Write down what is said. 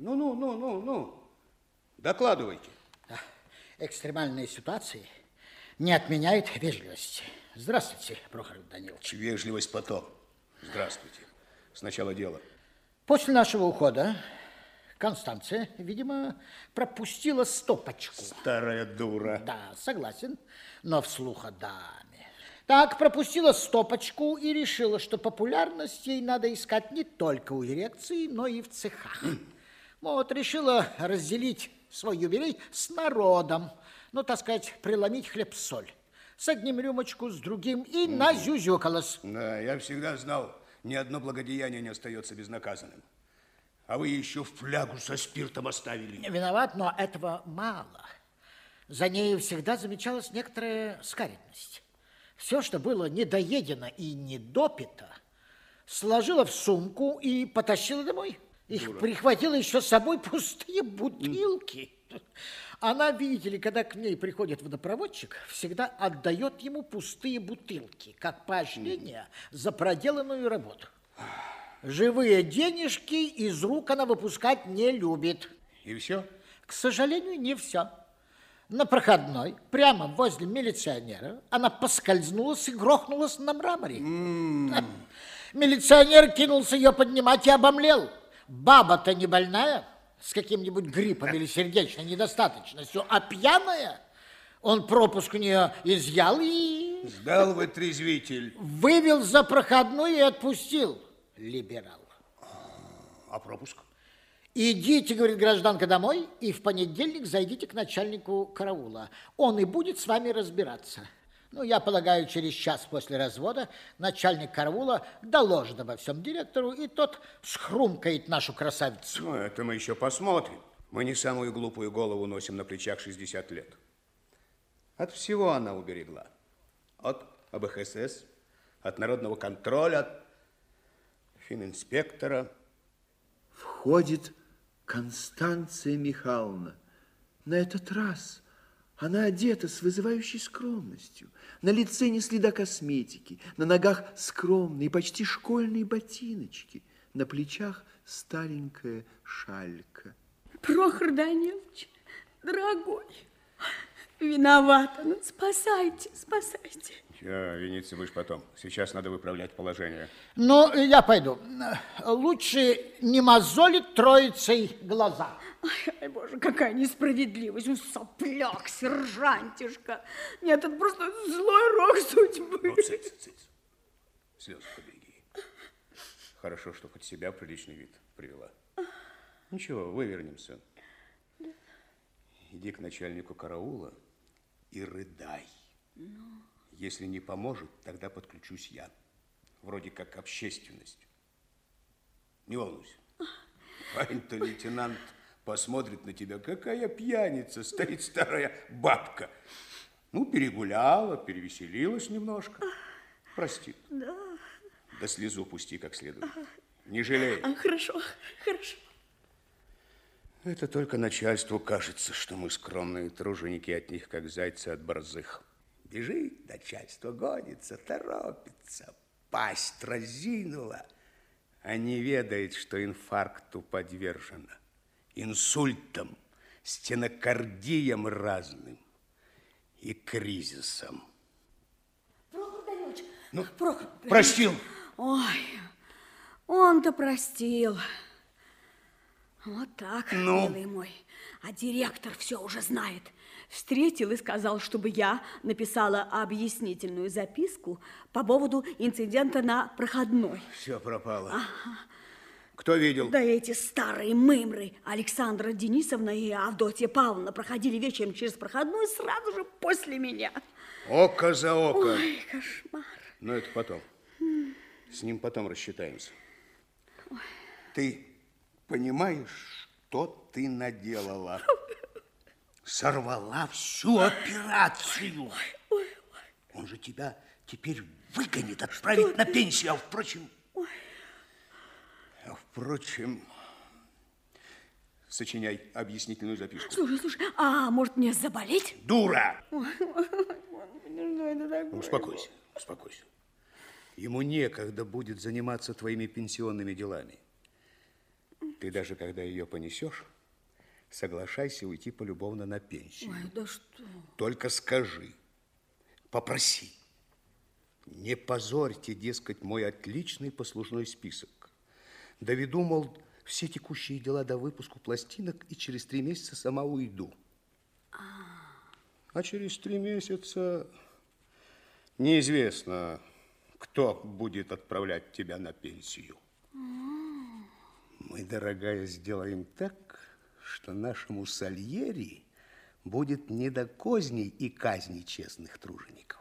Ну, ну, ну, ну, ну. Докладывайте. Экстремальные ситуации не отменяют вежливости. Здравствуйте, Прохор Данилович. Вежливость потом. Здравствуйте. Сначала дело. После нашего ухода Констанция, видимо, пропустила стопочку. Старая дура. Да, согласен, но вслух о даме. Так, пропустила стопочку и решила, что популярность ей надо искать не только у дирекции, но и в цехах. Вот, решила разделить свой юбилей с народом. Ну, так сказать, преломить хлеб-соль. С одним рюмочку, с другим и назюзюкалась. Да, я всегда знал, ни одно благодеяние не остается безнаказанным. А вы еще флягу со спиртом оставили. Виноват, но этого мало. За ней всегда замечалась некоторая скаредность. Все, что было недоедено и недопито, сложила в сумку и потащила домой. Их Дура. прихватила еще с собой пустые бутылки. Она, видите ли, когда к ней приходит водопроводчик, всегда отдает ему пустые бутылки, как поощрение за проделанную работу. Живые денежки из рук она выпускать не любит. И все? К сожалению, не все. На проходной, прямо возле милиционера, она поскользнулась и грохнулась на мраморе. Милиционер кинулся ее поднимать и обомлел. Баба-то не больная, с каким-нибудь гриппом или сердечной недостаточностью, а пьяная. Он пропуск у нее изъял и Сдал вытрезвитель. вывел за проходную и отпустил. Либерал. А пропуск? Идите, говорит гражданка, домой, и в понедельник зайдите к начальнику караула. Он и будет с вами разбираться. Ну, я полагаю, через час после развода начальник караула доложит обо всем директору, и тот схрумкает нашу красавицу. Ну, это мы еще посмотрим. Мы не самую глупую голову носим на плечах 60 лет. От всего она уберегла. От АБХСС, от народного контроля, от фининспектора. Входит Констанция Михайловна. На этот раз она одета с вызывающей скромностью. На лице не следа косметики, на ногах скромные, почти школьные ботиночки, на плечах старенькая шалька. Прохор Данилович, дорогой, виновата, ну спасайте, спасайте. Все, виниться будешь потом. Сейчас надо выправлять положение. Ну, я пойду. Лучше не мозолить троицей глаза. Ай, ай, боже, какая несправедливость, ну, сопляк, сержантишка. Нет, это просто злой рок судьбы. Ну, цыц, цыц. Слезы побеги. Хорошо, что хоть себя в приличный вид привела. Ничего, вывернемся. Иди к начальнику караула и рыдай. Если не поможет, тогда подключусь я. Вроде как общественность. Не волнуйся. Парень-то лейтенант посмотрит на тебя, какая пьяница, стоит старая бабка. Ну, перегуляла, перевеселилась немножко. Простит. Да, Да слезу пусти как следует. Не жалей. а, хорошо, хорошо. Это только начальству кажется, что мы скромные труженики от них, как зайцы от борзых. Бежит начальство, гонится, торопится, пасть разинула, а не ведает, что инфаркту подвержена, инсультом, стенокардиям разным и кризисом. Прохор Данилович, Ну, Прохор. Простил. Ой, он-то простил. Вот так, Ну? милый мой. А директор все уже знает. Встретил и сказал, чтобы я написала объяснительную записку по поводу инцидента на проходной. Все пропало. Кто видел? Да эти старые мымры Александра Денисовна и Авдотья Павловна проходили вечером через проходную сразу же после меня. Око за око. Ой, кошмар. Но это потом. С ним потом рассчитаемся. Ты понимаешь, что ты наделала? Сорвала всю операцию. Он же тебя теперь выгонит, отправит на пенсию. А впрочем... А впрочем... Сочиняй объяснительную записку. Слушай, слушай, а может мне заболеть? Дура! Ну? Успокойся, успокойся. Ему некогда будет заниматься твоими пенсионными делами. Ты даже когда ее понесешь, соглашайся уйти полюбовно на пенсию. Ой, да что? Только скажи, попроси. Не позорьте, дескать, мой отличный послужной список. Доведу, мол, все текущие дела до выпуску пластинок и через три месяца сама уйду. А через три месяца неизвестно, кто будет отправлять тебя на пенсию. Мы, дорогая, сделаем так, что нашему Сальери будет не до козней и казней честных тружеников,